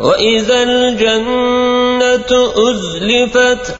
وإذا الجنة أزلفت